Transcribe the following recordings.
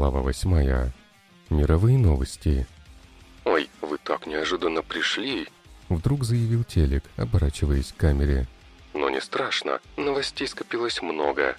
Глава восьмая. Мировые новости. «Ой, вы так неожиданно пришли!» Вдруг заявил телек, оборачиваясь к камере. «Но не страшно, новостей скопилось много».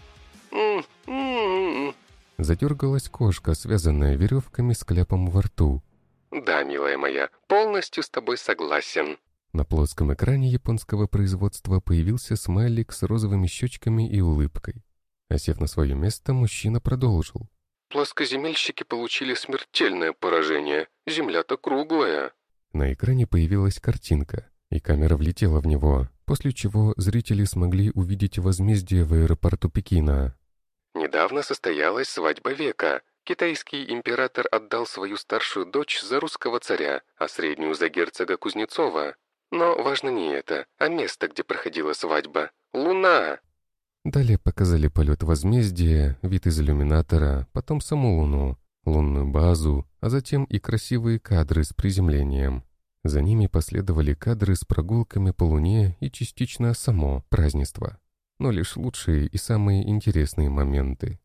«М-м-м-м». Задергалась кошка, связанная веревками с кляпом во рту. «Да, милая моя, полностью с тобой согласен». На плоском экране японского производства появился смайлик с розовыми щечками и улыбкой. Осев на свое место, мужчина продолжил. Плоскоземельщики получили смертельное поражение. Земля-то круглая. На экране появилась картинка, и камера влетела в него, после чего зрители смогли увидеть возмездие в аэропорту Пекина. Недавно состоялась свадьба века. Китайский император отдал свою старшую дочь за русского царя, а среднюю за герцога Кузнецова. Но важно не это, а место, где проходила свадьба. Луна! Далее показали полет возмездия, вид из иллюминатора, потом саму Луну, лунную базу, а затем и красивые кадры с приземлением. За ними последовали кадры с прогулками по Луне и частично само празднество. Но лишь лучшие и самые интересные моменты.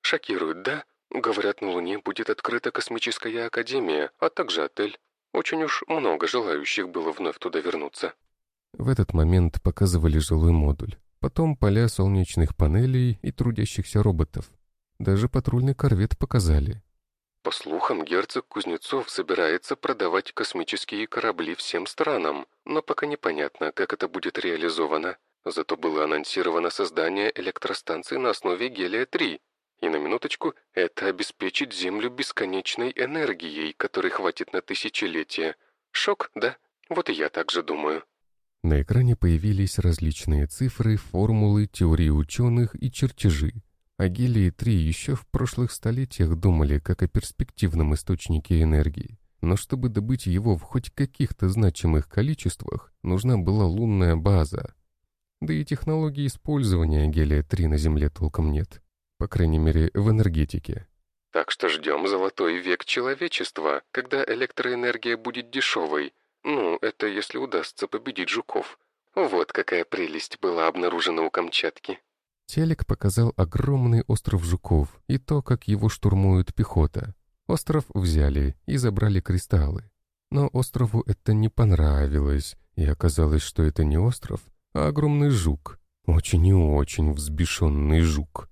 Шокирует, да? Говорят, на Луне будет открыта космическая академия, а также отель. Очень уж много желающих было вновь туда вернуться. В этот момент показывали жилой модуль. Потом поля солнечных панелей и трудящихся роботов. Даже патрульный корвет показали. По слухам, герцог Кузнецов собирается продавать космические корабли всем странам, но пока непонятно, как это будет реализовано. Зато было анонсировано создание электростанции на основе гелия-3. И на минуточку, это обеспечит Землю бесконечной энергией, которой хватит на тысячелетия. Шок, да? Вот и я так же думаю. На экране появились различные цифры, формулы, теории ученых и чертежи. О гелии-3 еще в прошлых столетиях думали как о перспективном источнике энергии. Но чтобы добыть его в хоть каких-то значимых количествах, нужна была лунная база. Да и технологии использования гелия-3 на Земле толком нет. По крайней мере, в энергетике. Так что ждем золотой век человечества, когда электроэнергия будет дешевой, ну, это если удастся победить жуков. Вот какая прелесть была обнаружена у Камчатки. Телек показал огромный остров жуков и то, как его штурмует пехота. Остров взяли и забрали кристаллы. Но острову это не понравилось, и оказалось, что это не остров, а огромный жук. Очень и очень взбешенный жук.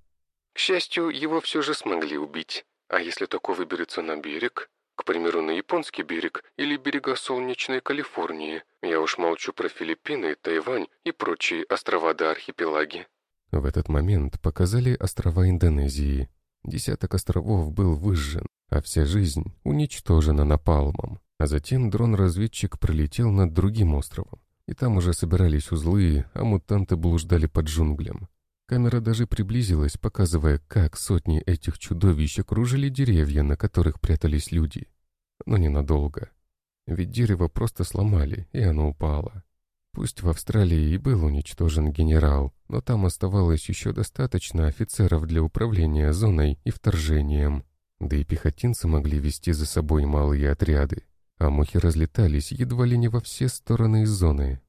К счастью, его все же смогли убить. А если такой выберется на берег, к примеру, на японский берег или берега солнечной Калифорнии. Я уж молчу про Филиппины, Тайвань и прочие острова до архипелаги. В этот момент показали острова Индонезии. Десяток островов был выжжен, а вся жизнь уничтожена напалмом. А затем дрон-разведчик пролетел над другим островом. И там уже собирались узлы, а мутанты блуждали под джунглям. Камера даже приблизилась, показывая, как сотни этих чудовищ окружили деревья, на которых прятались люди. Но ненадолго. Ведь дерево просто сломали, и оно упало. Пусть в Австралии и был уничтожен генерал, но там оставалось еще достаточно офицеров для управления зоной и вторжением. Да и пехотинцы могли вести за собой малые отряды, а мухи разлетались едва ли не во все стороны из зоны.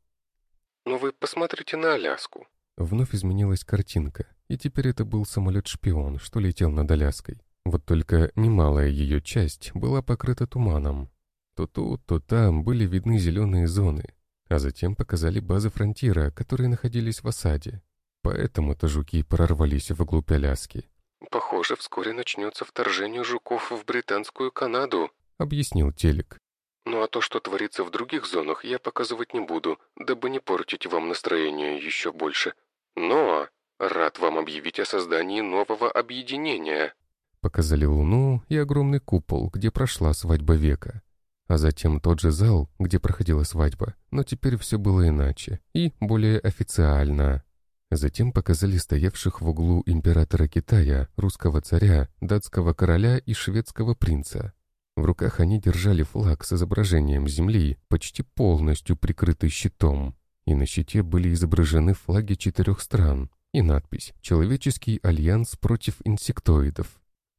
«Но вы посмотрите на Аляску», Вновь изменилась картинка, и теперь это был самолет-шпион, что летел над Аляской. Вот только немалая ее часть была покрыта туманом. То тут, то там были видны зеленые зоны, а затем показали базы фронтира, которые находились в осаде. Поэтому-то жуки прорвались вглубь Аляски. «Похоже, вскоре начнется вторжение жуков в британскую Канаду», — объяснил Телек. Ну а то, что творится в других зонах, я показывать не буду, дабы не портить вам настроение еще больше. Но рад вам объявить о создании нового объединения». Показали луну и огромный купол, где прошла свадьба века. А затем тот же зал, где проходила свадьба, но теперь все было иначе и более официально. Затем показали стоявших в углу императора Китая, русского царя, датского короля и шведского принца. В руках они держали флаг с изображением Земли, почти полностью прикрытый щитом. И на щите были изображены флаги четырех стран и надпись «Человеческий альянс против инсектоидов».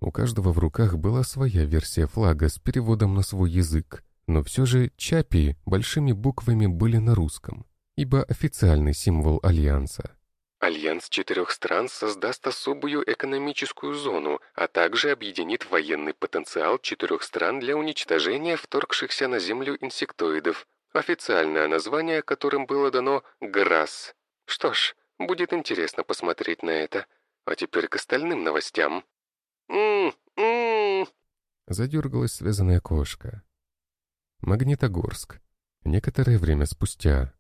У каждого в руках была своя версия флага с переводом на свой язык, но все же «Чапи» большими буквами были на русском, ибо официальный символ альянса. Альянс четырех стран создаст особую экономическую зону, а также объединит военный потенциал четырех стран для уничтожения вторгшихся на Землю инсектоидов, официальное название которым было дано ГРАС. Что ж, будет интересно посмотреть на это. А теперь к остальным новостям. «М-м-м!» Задергалась связанная кошка. Магнитогорск. Некоторое время спустя.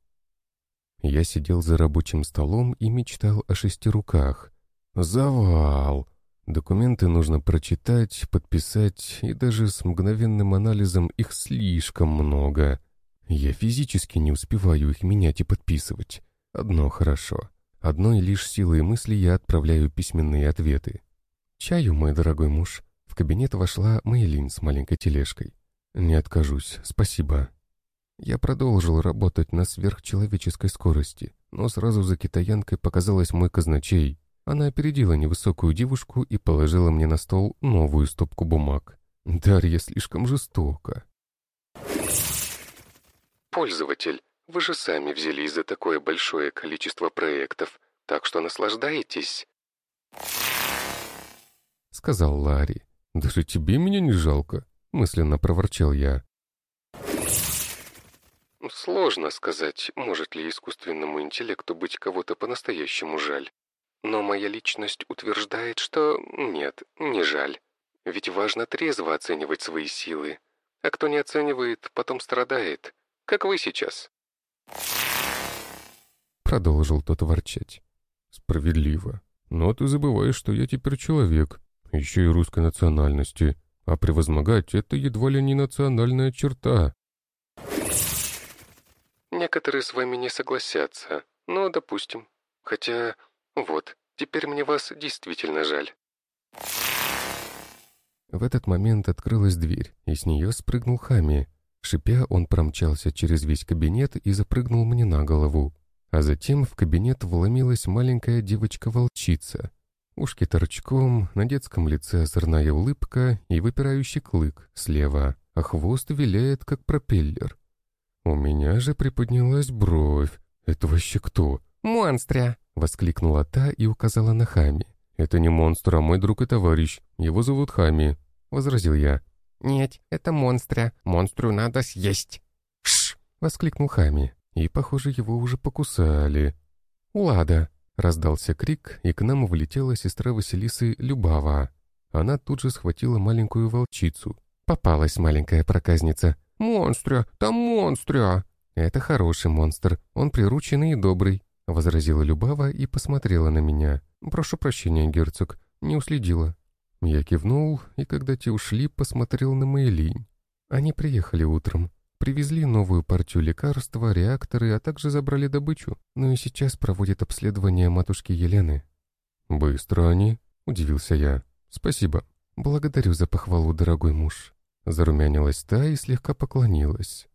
Я сидел за рабочим столом и мечтал о шести руках. Завал! Документы нужно прочитать, подписать, и даже с мгновенным анализом их слишком много. Я физически не успеваю их менять и подписывать. Одно хорошо. Одной лишь силой мысли я отправляю письменные ответы. «Чаю, мой дорогой муж». В кабинет вошла Мэйлин с маленькой тележкой. «Не откажусь, спасибо». Я продолжил работать на сверхчеловеческой скорости, но сразу за китаянкой показалась мой казначей. Она опередила невысокую девушку и положила мне на стол новую стопку бумаг. Дарья слишком жестока. «Пользователь, вы же сами взялись за такое большое количество проектов, так что наслаждаетесь», — сказал Ларри. «Даже тебе меня не жалко», — мысленно проворчал я. Сложно сказать, может ли искусственному интеллекту быть кого-то по-настоящему жаль. Но моя личность утверждает, что нет, не жаль. Ведь важно трезво оценивать свои силы. А кто не оценивает, потом страдает. Как вы сейчас. Продолжил тот ворчать. Справедливо. Но ты забываешь, что я теперь человек, еще и русской национальности. А превозмогать — это едва ли не национальная черта. Некоторые с вами не согласятся, но допустим. Хотя, вот, теперь мне вас действительно жаль. В этот момент открылась дверь, и с нее спрыгнул Хами. Шипя, он промчался через весь кабинет и запрыгнул мне на голову. А затем в кабинет вломилась маленькая девочка-волчица. Ушки торчком, на детском лице озорная улыбка и выпирающий клык слева, а хвост виляет, как пропеллер. У меня же приподнялась бровь. «Это вообще кто?» «Монстря!» — воскликнула та и указала на Хами. «Это не монстр, а мой друг и товарищ. Его зовут Хами», — возразил я. «Нет, это монстря. Монстру надо съесть!» «Шш!» — воскликнул Хами. И, похоже, его уже покусали. «Лада!» — раздался крик, и к нам влетела сестра Василисы Любава. Она тут же схватила маленькую волчицу. Попалась маленькая проказница. «Монстря! Там монстря!» «Это хороший монстр, он прирученный и добрый», — возразила Любава и посмотрела на меня. «Прошу прощения, герцог, не уследила». Я кивнул, и когда те ушли, посмотрел на Мэйлинь. Они приехали утром, привезли новую партию лекарства, реакторы, а также забрали добычу, ну и сейчас проводят обследование матушки Елены. «Быстро они?» — удивился я. «Спасибо. Благодарю за похвалу, дорогой муж». Зарумянилась та и слегка поклонилась.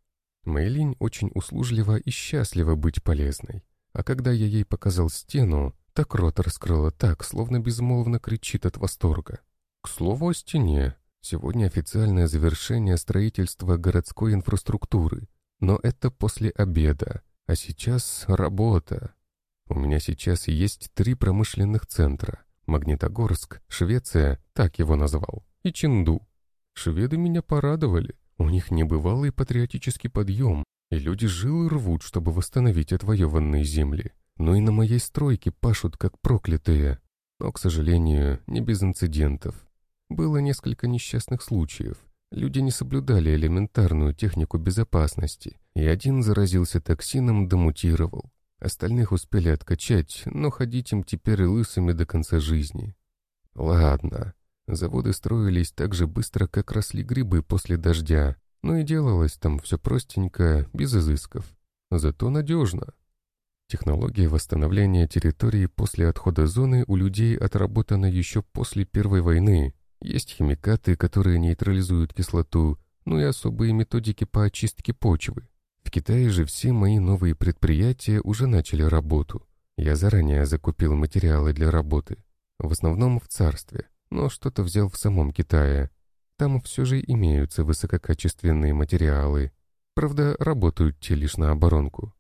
Мэйлинь очень услужлива и счастлива быть полезной. А когда я ей показал стену, так рот раскрыла так, словно безмолвно кричит от восторга. К слову о стене. Сегодня официальное завершение строительства городской инфраструктуры. Но это после обеда. А сейчас работа. У меня сейчас есть три промышленных центра. Магнитогорск, Швеция, так его назвал, и Чинду. Шведы меня порадовали. У них небывалый патриотический подъем, и люди жилы рвут, чтобы восстановить отвоеванные земли. Но и на моей стройке пашут как проклятые. Но, к сожалению, не без инцидентов. Было несколько несчастных случаев. Люди не соблюдали элементарную технику безопасности, и один заразился токсином, домутировал. Остальных успели откачать, но ходить им теперь лысыми до конца жизни. Ладно, Заводы строились так же быстро, как росли грибы после дождя, но и делалось там все простенько, без изысков. Зато надежно. Технология восстановления территории после отхода зоны у людей отработана еще после Первой войны. Есть химикаты, которые нейтрализуют кислоту, ну и особые методики по очистке почвы. В Китае же все мои новые предприятия уже начали работу. Я заранее закупил материалы для работы. В основном в царстве но что-то взял в самом Китае. Там все же имеются высококачественные материалы. Правда, работают те лишь на оборонку.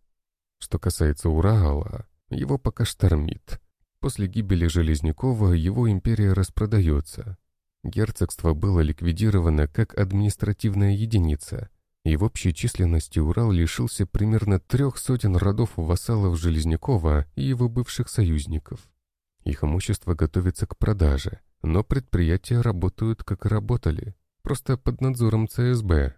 Что касается Урала, Его пока штормит. После гибели Железнякова его империя распродается. Герцогство было ликвидировано как административная единица, и в общей численности Урал лишился примерно трех сотен родов вассалов Железнякова и его бывших союзников. Их имущество готовится к продаже, но предприятия работают как работали, просто под надзором ЦСБ.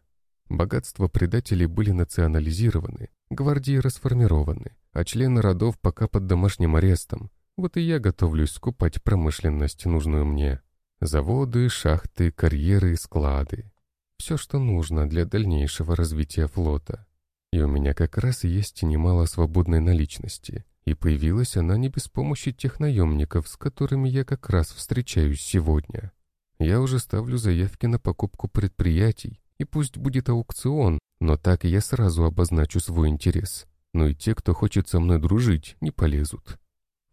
Богатства предателей были национализированы, гвардии расформированы, а члены родов пока под домашним арестом. Вот и я готовлюсь скупать промышленность, нужную мне. Заводы, шахты, карьеры, склады. Все, что нужно для дальнейшего развития флота. И у меня как раз есть немало свободной наличности. И появилась она не без помощи тех наемников, с которыми я как раз встречаюсь сегодня. Я уже ставлю заявки на покупку предприятий, и пусть будет аукцион, но так я сразу обозначу свой интерес. Но и те, кто хочет со мной дружить, не полезут.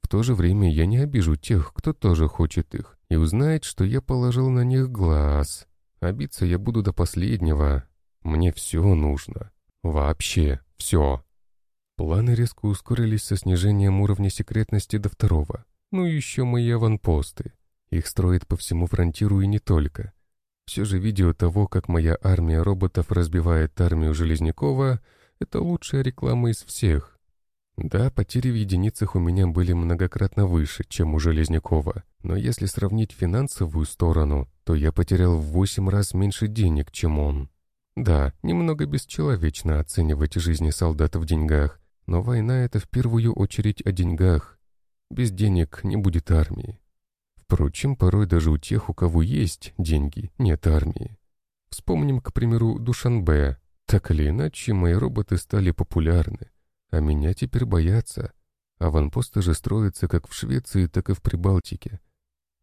В то же время я не обижу тех, кто тоже хочет их, и узнает, что я положил на них глаз. Обиться я буду до последнего. Мне все нужно. Вообще все. Планы резко ускорились со снижением уровня секретности до второго. Ну и еще мои аванпосты. Их строят по всему фронтиру и не только. Все же видео того, как моя армия роботов разбивает армию Железнякова, это лучшая реклама из всех. Да, потери в единицах у меня были многократно выше, чем у Железнякова, но если сравнить финансовую сторону, то я потерял в 8 раз меньше денег, чем он. Да, немного бесчеловечно оценивать жизни солдат в деньгах, но война — это в первую очередь о деньгах. Без денег не будет армии. Впрочем, порой даже у тех, у кого есть деньги, нет армии. Вспомним, к примеру, Душанбе. Так или иначе, мои роботы стали популярны, а меня теперь боятся. Аванпосты же строятся как в Швеции, так и в Прибалтике.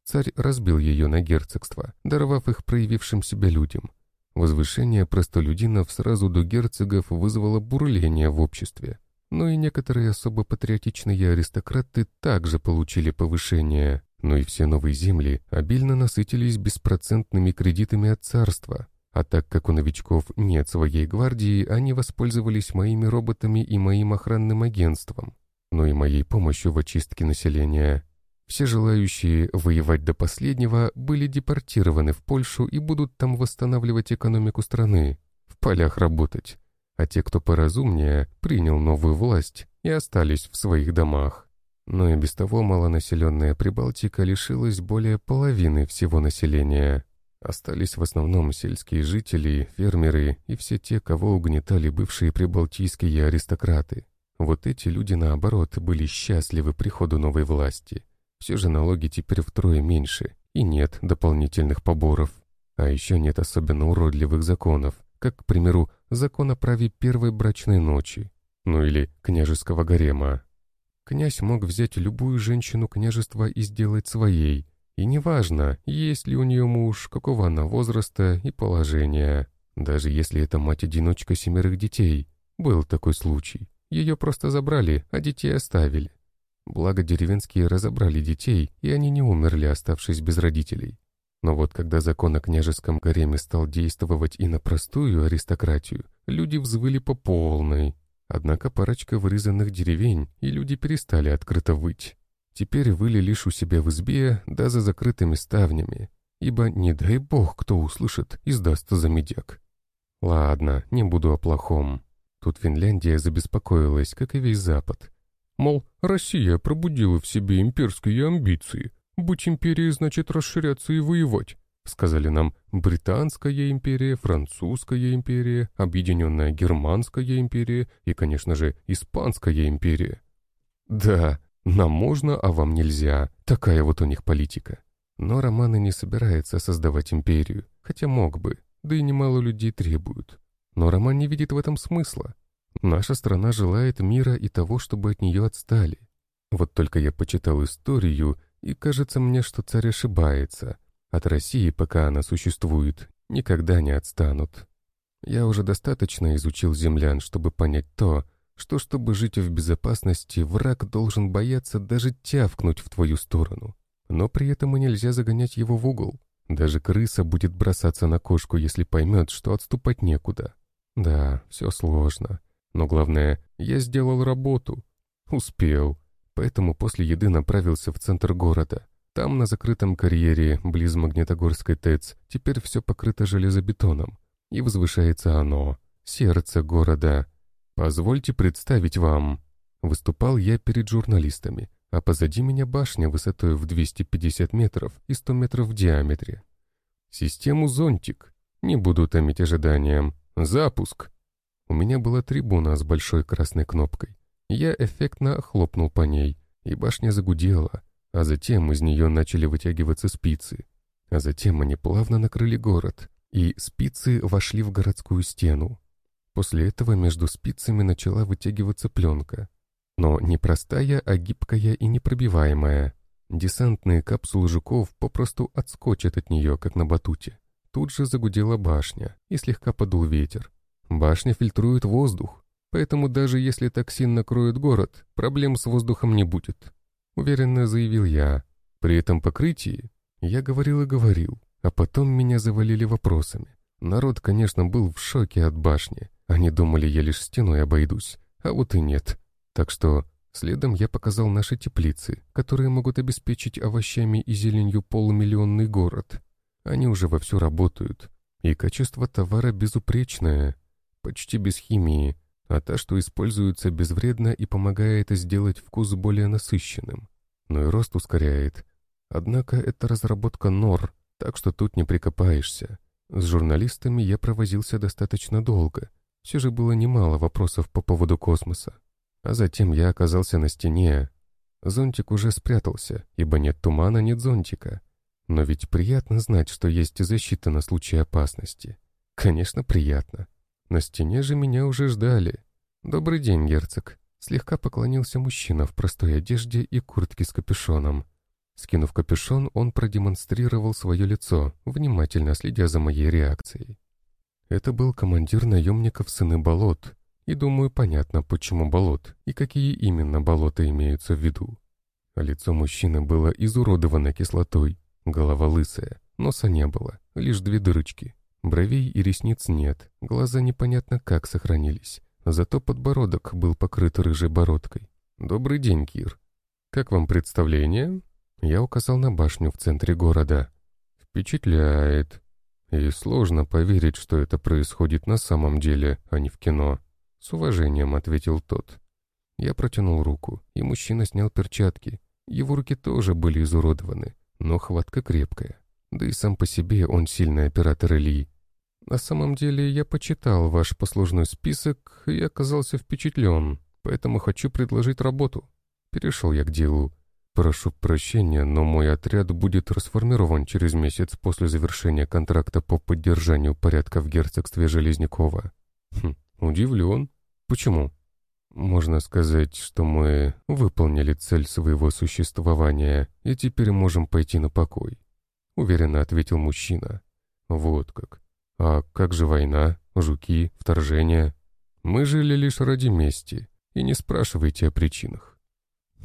Царь разбил ее на герцогство, даровав их проявившим себя людям. Возвышение простолюдинов сразу до герцогов вызвало бурление в обществе. Но и некоторые особо патриотичные аристократы также получили повышение но и все новые земли обильно насытились беспроцентными кредитами от царства, а так как у новичков нет своей гвардии, они воспользовались моими роботами и моим охранным агентством, но и моей помощью в очистке населения. Все желающие воевать до последнего были депортированы в Польшу и будут там восстанавливать экономику страны, в полях работать, а те, кто поразумнее, принял новую власть и остались в своих домах. Но и без того малонаселенная Прибалтика лишилась более половины всего населения. Остались в основном сельские жители, фермеры и все те, кого угнетали бывшие прибалтийские аристократы. Вот эти люди, наоборот, были счастливы приходу новой власти. Все же налоги теперь втрое меньше, и нет дополнительных поборов. А еще нет особенно уродливых законов, как, к примеру, закон о праве первой брачной ночи, ну или княжеского гарема. Князь мог взять любую женщину княжества и сделать своей, и неважно, есть ли у нее муж, какого она возраста и положения. Даже если это мать-одиночка семерых детей. Был такой случай. Ее просто забрали, а детей оставили. Благо деревенские разобрали детей, и они не умерли, оставшись без родителей. Но вот когда закон о княжеском гареме стал действовать и на простую аристократию, люди взвыли по полной. Однако парочка вырезанных деревень, и люди перестали открыто выть. Теперь выли лишь у себя в избе, да за закрытыми ставнями, ибо, не дай бог, кто услышит, издастся за медяк. Ладно, не буду о плохом. Тут Финляндия забеспокоилась, как и весь Запад. Мол, Россия пробудила в себе имперские амбиции. Быть империей значит расширяться и воевать. Сказали нам Британская империя, Французская империя, Объединенная Германская империя и, конечно же, Испанская империя. Да, нам можно, а вам нельзя. Такая вот у них политика. Но Романы не собирается создавать империю, хотя мог бы, да и немало людей требуют. Но Роман не видит в этом смысла. Наша страна желает мира и того, чтобы от нее отстали. Вот только я почитал историю, и кажется мне, что царь ошибается — от России, пока она существует, никогда не отстанут. Я уже достаточно изучил землян, чтобы понять то, что, чтобы жить в безопасности, враг должен бояться даже тявкнуть в твою сторону. Но при этом и нельзя загонять его в угол. Даже крыса будет бросаться на кошку, если поймет, что отступать некуда. Да, все сложно. Но главное, я сделал работу. Успел. поэтому после еды направился в центр города. Там, на закрытом карьере, близ Магнитогорской ТЭЦ, теперь все покрыто железобетоном. И возвышается оно, сердце города. Позвольте представить вам. Выступал я перед журналистами, а позади меня башня высотой в 250 метров и 100 метров в диаметре. Систему «Зонтик». Не буду томить ожиданием. Запуск. У меня была трибуна с большой красной кнопкой. Я эффектно хлопнул по ней, и башня загудела, а затем из нее начали вытягиваться спицы. А затем они плавно накрыли город, и спицы вошли в городскую стену. После этого между спицами начала вытягиваться пленка. Но не простая, а гибкая и непробиваемая. Десантные капсулы жуков попросту отскочат от нее, как на батуте. Тут же загудела башня, и слегка подул ветер. Башня фильтрует воздух, поэтому даже если токсин накроет город, проблем с воздухом не будет. Уверенно заявил я. При этом покрытии я говорил и говорил, а потом меня завалили вопросами. Народ, конечно, был в шоке от башни. Они думали, я лишь стеной обойдусь, а вот и нет. Так что следом я показал наши теплицы, которые могут обеспечить овощами и зеленью полумиллионный город. Они уже вовсю работают, и качество товара безупречное, почти без химии, а та, что используется безвредно и помогает сделать вкус более насыщенным. Но и рост ускоряет. Однако это разработка НОР, так что тут не прикопаешься. С журналистами я провозился достаточно долго. Все же было немало вопросов по поводу космоса. А затем я оказался на стене. Зонтик уже спрятался, ибо нет тумана, нет зонтика. Но ведь приятно знать, что есть защита на случай опасности. Конечно, приятно. На стене же меня уже ждали. «Добрый день, герцог», — слегка поклонился мужчина в простой одежде и куртке с капюшоном. Скинув капюшон, он продемонстрировал свое лицо, внимательно следя за моей реакцией. Это был командир наемников «Сыны болот», и думаю, понятно, почему болот и какие именно болота имеются в виду. Лицо мужчины было изуродовано кислотой, голова лысая, носа не было, лишь две дырочки. Бровей и ресниц нет, глаза непонятно как сохранились. Зато подбородок был покрыт рыжей бородкой. «Добрый день, Кир. Как вам представление?» Я указал на башню в центре города. «Впечатляет. И сложно поверить, что это происходит на самом деле, а не в кино». «С уважением», — ответил тот. Я протянул руку, и мужчина снял перчатки. Его руки тоже были изуродованы, но хватка крепкая. Да и сам по себе он сильный оператор Ильи. На самом деле я почитал ваш послужной список и оказался впечатлен, поэтому хочу предложить работу. Перешел я к делу. Прошу прощения, но мой отряд будет расформирован через месяц после завершения контракта по поддержанию порядка в герцогстве Железнякова. Хм, удивлен. Почему? Можно сказать, что мы выполнили цель своего существования и теперь можем пойти на покой. Уверенно ответил мужчина. Вот как. А как же война, жуки, вторжение? Мы жили лишь ради мести, и не спрашивайте о причинах.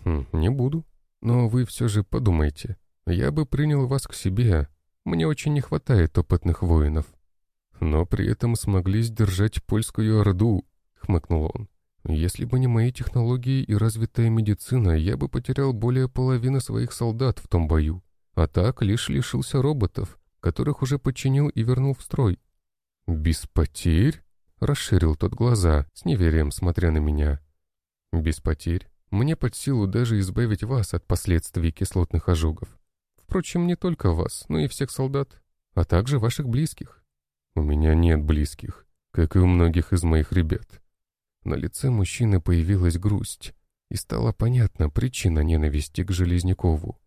Хм, не буду. Но вы все же подумайте. Я бы принял вас к себе. Мне очень не хватает опытных воинов. Но при этом смогли сдержать польскую орду, хмыкнул он. Если бы не мои технологии и развитая медицина, я бы потерял более половины своих солдат в том бою. А так лишь лишился роботов, которых уже подчинил и вернул в строй. «Без потерь?» — расширил тот глаза, с неверием смотря на меня. «Без потерь. Мне под силу даже избавить вас от последствий кислотных ожогов. Впрочем, не только вас, но и всех солдат, а также ваших близких. У меня нет близких, как и у многих из моих ребят». На лице мужчины появилась грусть, и стала понятна причина ненависти к Железнякову.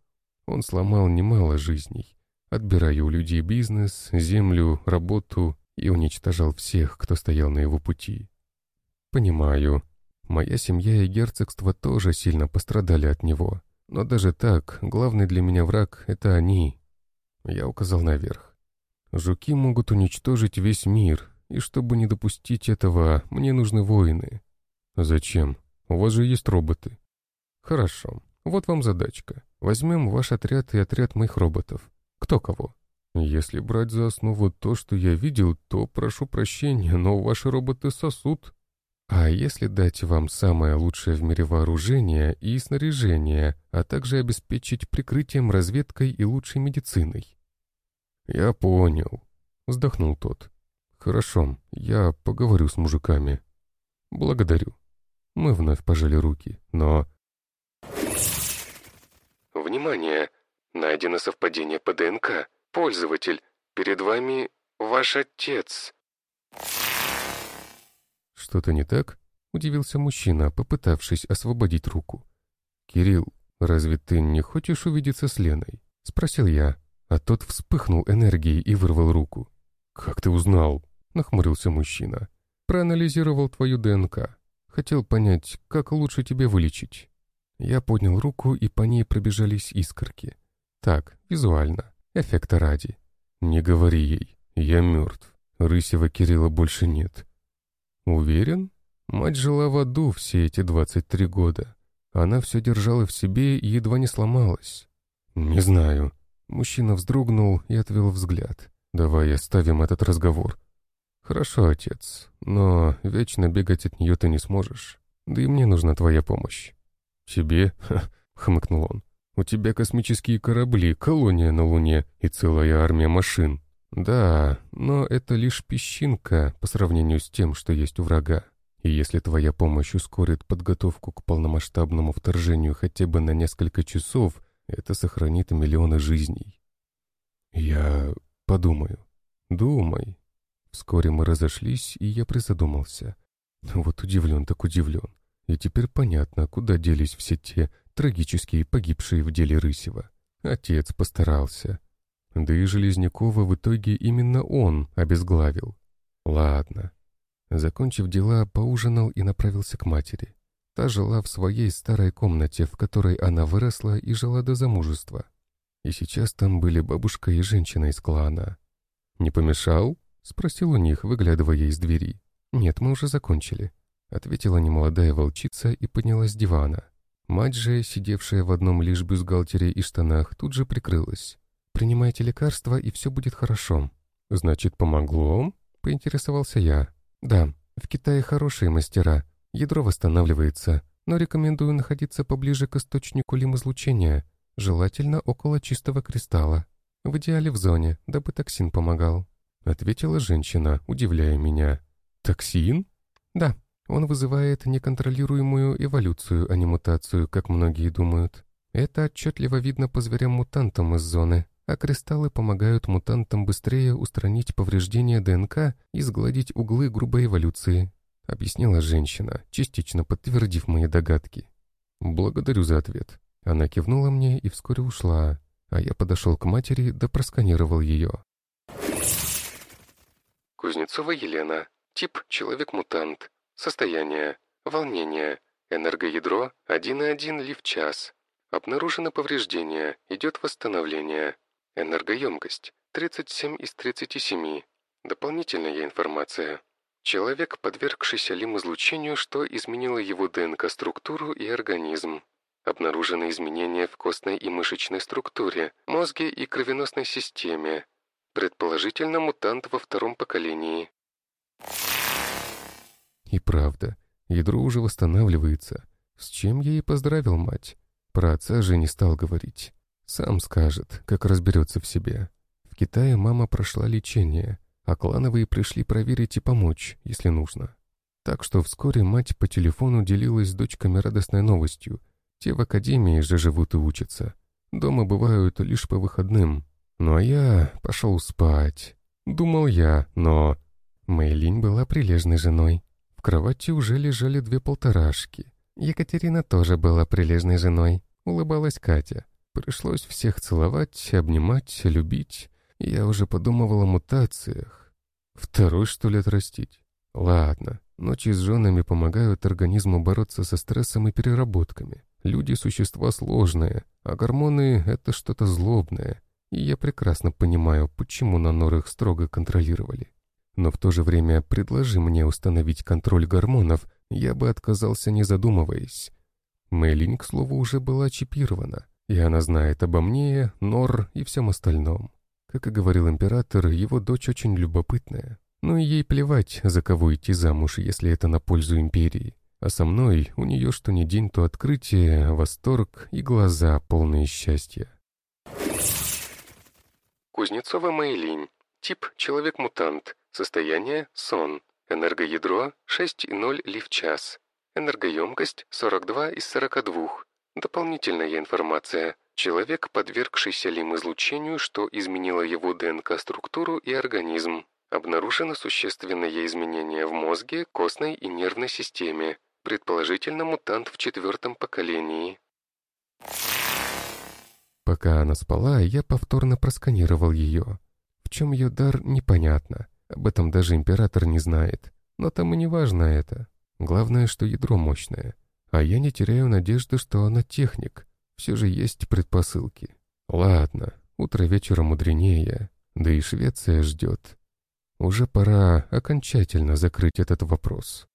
Он сломал немало жизней, отбирая у людей бизнес, землю, работу и уничтожал всех, кто стоял на его пути. Понимаю, моя семья и герцогство тоже сильно пострадали от него, но даже так, главный для меня враг — это они. Я указал наверх. Жуки могут уничтожить весь мир, и чтобы не допустить этого, мне нужны воины. Зачем? У вас же есть роботы. Хорошо, вот вам задачка. Возьмем ваш отряд и отряд моих роботов. Кто кого? Если брать за основу то, что я видел, то прошу прощения, но ваши роботы сосут. А если дать вам самое лучшее в мире вооружение и снаряжение, а также обеспечить прикрытием, разведкой и лучшей медициной? «Я понял», — вздохнул тот. «Хорошо, я поговорю с мужиками». «Благодарю». Мы вновь пожали руки, но... Внимание! Найдено совпадение по ДНК. Пользователь, перед вами ваш отец. «Что-то не так?» — удивился мужчина, попытавшись освободить руку. «Кирилл, разве ты не хочешь увидеться с Леной?» — спросил я, а тот вспыхнул энергией и вырвал руку. «Как ты узнал?» — нахмурился мужчина. «Проанализировал твою ДНК. Хотел понять, как лучше тебе вылечить». Я поднял руку, и по ней пробежались искорки. Так, визуально, эффекта ради. «Не говори ей, я мертв. Рысева Кирилла больше нет. Уверен? Мать жила в аду все эти 23 года. Она все держала в себе и едва не сломалась. Не знаю. Мужчина вздрогнул и отвел взгляд. Давай оставим этот разговор. Хорошо, отец, но вечно бегать от нее ты не сможешь. Да и мне нужна твоя помощь. Тебе? Хмыкнул он. У тебя космические корабли, колония на Луне и целая армия машин. Да, но это лишь песчинка по сравнению с тем, что есть у врага. И если твоя помощь ускорит подготовку к полномасштабному вторжению хотя бы на несколько часов, это сохранит миллионы жизней. Я подумаю. Думай. Вскоре мы разошлись, и я призадумался. Вот удивлен так удивлен. И теперь понятно, куда делись все те трагические погибшие в деле Рысева. Отец постарался. Да и Железнякова в итоге именно он обезглавил. Ладно. Закончив дела, поужинал и направился к матери. Та жила в своей старой комнате, в которой она выросла и жила до замужества. И сейчас там были бабушка и женщина из клана. «Не помешал?» — спросил у них, выглядывая из двери. «Нет, мы уже закончили», — ответила немолодая волчица и поднялась с дивана. Мать же, сидевшая в одном лишь бюстгальтере и штанах, тут же прикрылась. Принимайте лекарства, и все будет хорошо». «Значит, помогло?» — поинтересовался я. «Да, в Китае хорошие мастера. Ядро восстанавливается, но рекомендую находиться поближе к источнику лим-излучения, желательно около чистого кристалла. В идеале в зоне, дабы токсин помогал», — ответила женщина, удивляя меня. «Токсин?» «Да, он вызывает неконтролируемую эволюцию, а не мутацию, как многие думают. Это отчетливо видно по зверям-мутантам из зоны а кристаллы помогают мутантам быстрее устранить повреждения ДНК и сгладить углы грубой эволюции», — объяснила женщина, частично подтвердив мои догадки. «Благодарю за ответ». Она кивнула мне и вскоре ушла, а я подошел к матери да просканировал ее. Кузнецова Елена. Тип – человек-мутант. Состояние – волнение. Энергоядро – 1,1 лив час. Обнаружено повреждение, идет восстановление. Энергоемкость 37 из 37. Дополнительная информация. Человек, подвергшийся лимизлучению, что изменило его ДНК-структуру и организм. Обнаружены изменения в костной и мышечной структуре, мозге и кровеносной системе. Предположительно, мутант во втором поколении. И правда, ядро уже восстанавливается. С чем я и поздравил мать. Про отца же не стал говорить. Сам скажет, как разберется в себе. В Китае мама прошла лечение, а клановые пришли проверить и помочь, если нужно. Так что вскоре мать по телефону делилась с дочками радостной новостью. Те в академии же живут и учатся. Дома бывают лишь по выходным. Ну а я пошел спать. Думал я, но... Мэйлинь была прилежной женой. В кровати уже лежали две полторашки. Екатерина тоже была прилежной женой. Улыбалась Катя. Пришлось всех целовать, обнимать, любить. Я уже подумывал о мутациях. Второй, что ли, отрастить? Ладно, ночи с женами помогают организму бороться со стрессом и переработками. Люди — существа сложные, а гормоны — это что-то злобное. И я прекрасно понимаю, почему на нор их строго контролировали. Но в то же время предложи мне установить контроль гормонов, я бы отказался не задумываясь. Мэйлин, к слову, уже была чипирована. И она знает обо мне, Нор и всем остальном. Как и говорил император, его дочь очень любопытная. Ну и ей плевать, за кого идти замуж, если это на пользу империи. А со мной у нее что ни день, то открытие, восторг и глаза, полные счастья. Кузнецова Мэйлинь. Тип – человек-мутант. Состояние – сон. Энергоядро – 6,0 ли в час. Энергоемкость – 42 из 42. Дополнительная информация. Человек, подвергшийся лим-излучению, что изменило его ДНК-структуру и организм. Обнаружено существенное изменение в мозге, костной и нервной системе. Предположительно, мутант в четвертом поколении. Пока она спала, я повторно просканировал ее. В чем ее дар, непонятно. Об этом даже император не знает. Но там и не важно это. Главное, что ядро мощное. А я не теряю надежды, что она техник. Все же есть предпосылки. Ладно, утро вечера мудренее. Да и Швеция ждет. Уже пора окончательно закрыть этот вопрос.